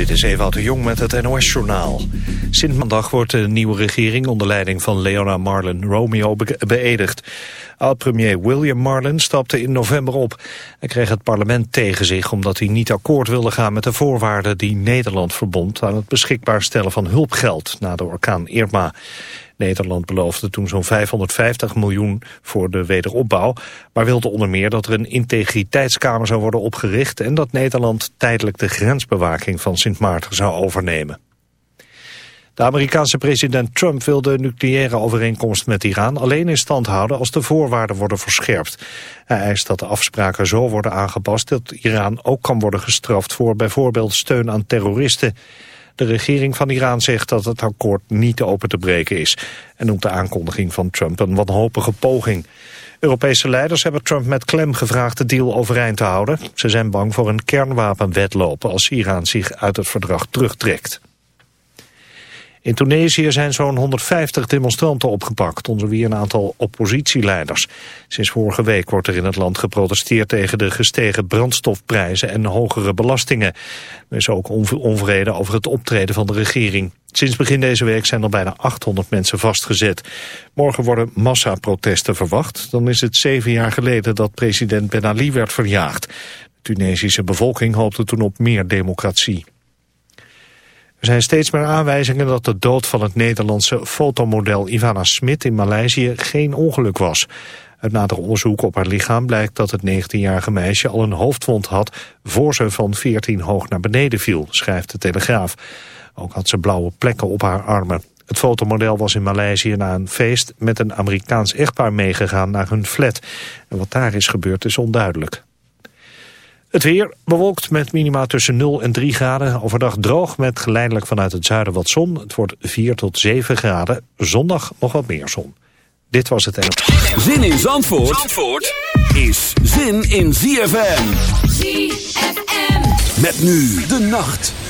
Dit is Ewout de Jong met het NOS-journaal. Sinds maandag wordt de nieuwe regering onder leiding van Leona Marlin Romeo beëdigd. Oud-premier William Marlin stapte in november op. Hij kreeg het parlement tegen zich omdat hij niet akkoord wilde gaan met de voorwaarden die Nederland verbond aan het beschikbaar stellen van hulpgeld na de orkaan Irma. Nederland beloofde toen zo'n 550 miljoen voor de wederopbouw, maar wilde onder meer dat er een integriteitskamer zou worden opgericht en dat Nederland tijdelijk de grensbewaking van Sint Maarten zou overnemen. De Amerikaanse president Trump wil de nucleaire overeenkomst met Iran alleen in stand houden als de voorwaarden worden verscherpt. Hij eist dat de afspraken zo worden aangepast dat Iran ook kan worden gestraft voor bijvoorbeeld steun aan terroristen. De regering van Iran zegt dat het akkoord niet open te breken is en noemt de aankondiging van Trump een wanhopige poging. Europese leiders hebben Trump met klem gevraagd de deal overeind te houden. Ze zijn bang voor een kernwapenwedloop als Iran zich uit het verdrag terugtrekt. In Tunesië zijn zo'n 150 demonstranten opgepakt, onder wie een aantal oppositieleiders. Sinds vorige week wordt er in het land geprotesteerd tegen de gestegen brandstofprijzen en hogere belastingen. Er is ook onvrede over het optreden van de regering. Sinds begin deze week zijn er bijna 800 mensen vastgezet. Morgen worden massaprotesten verwacht. Dan is het zeven jaar geleden dat president Ben Ali werd verjaagd. De Tunesische bevolking hoopte toen op meer democratie. Er zijn steeds meer aanwijzingen dat de dood van het Nederlandse fotomodel Ivana Smit in Maleisië geen ongeluk was. Uit nader onderzoek op haar lichaam blijkt dat het 19-jarige meisje al een hoofdwond had voor ze van 14 hoog naar beneden viel, schrijft de Telegraaf. Ook had ze blauwe plekken op haar armen. Het fotomodel was in Maleisië na een feest met een Amerikaans echtpaar meegegaan naar hun flat. En wat daar is gebeurd is onduidelijk. Het weer bewolkt met minima tussen 0 en 3 graden. Overdag droog met geleidelijk vanuit het zuiden wat zon. Het wordt 4 tot 7 graden. Zondag nog wat meer zon. Dit was het en... Zin in Zandvoort, Zandvoort is zin in ZFM. ZFM. Met nu de nacht.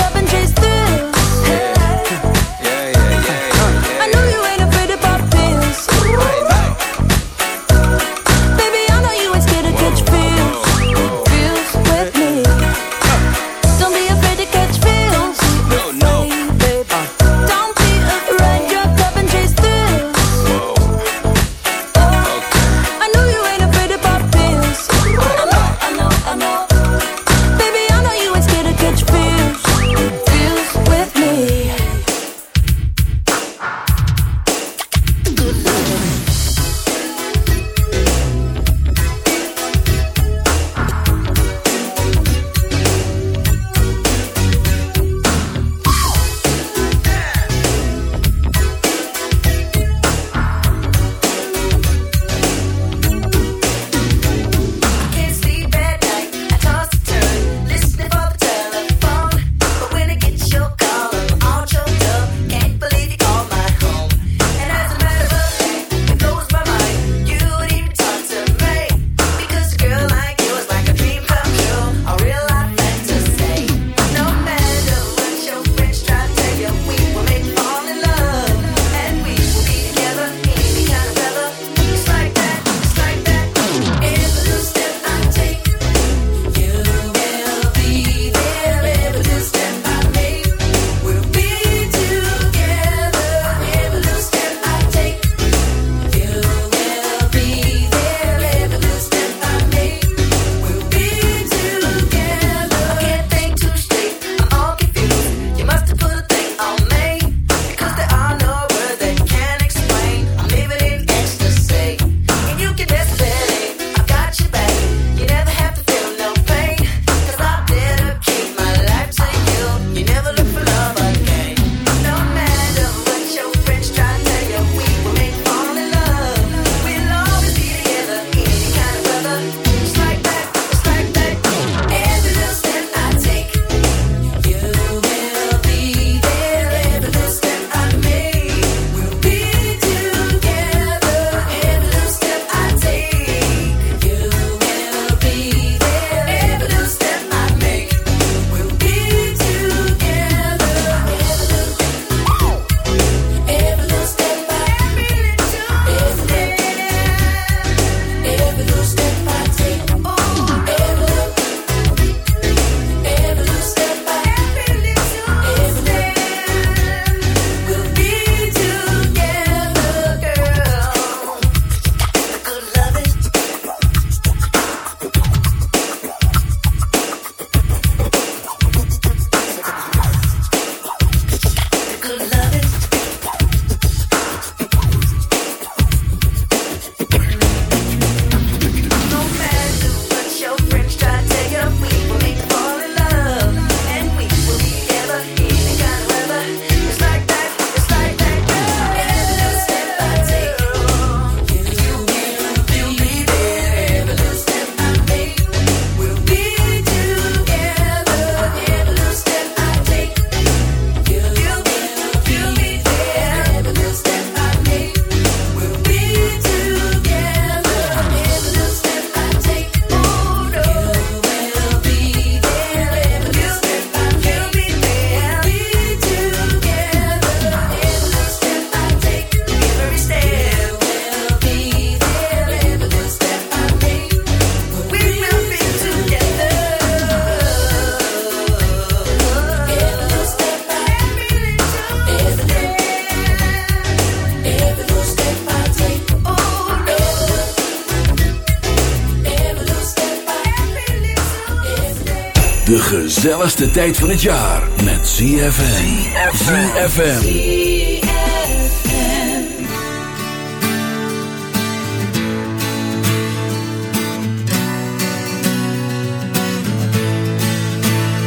gezelligste tijd van het jaar met ZFM. ZFM.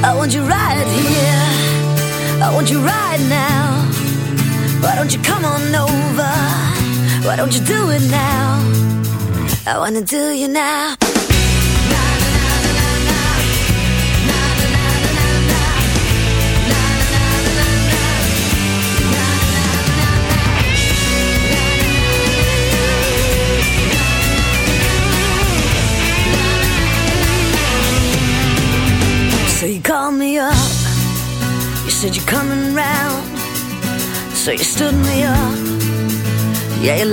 I want you right here. I want you right now. Why don't you come on over? Why don't you do it now? I wanna do you now.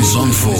on Zandvoort.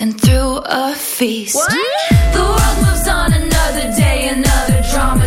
and threw a feast. The world moves on another day, another drama,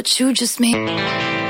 What you just made.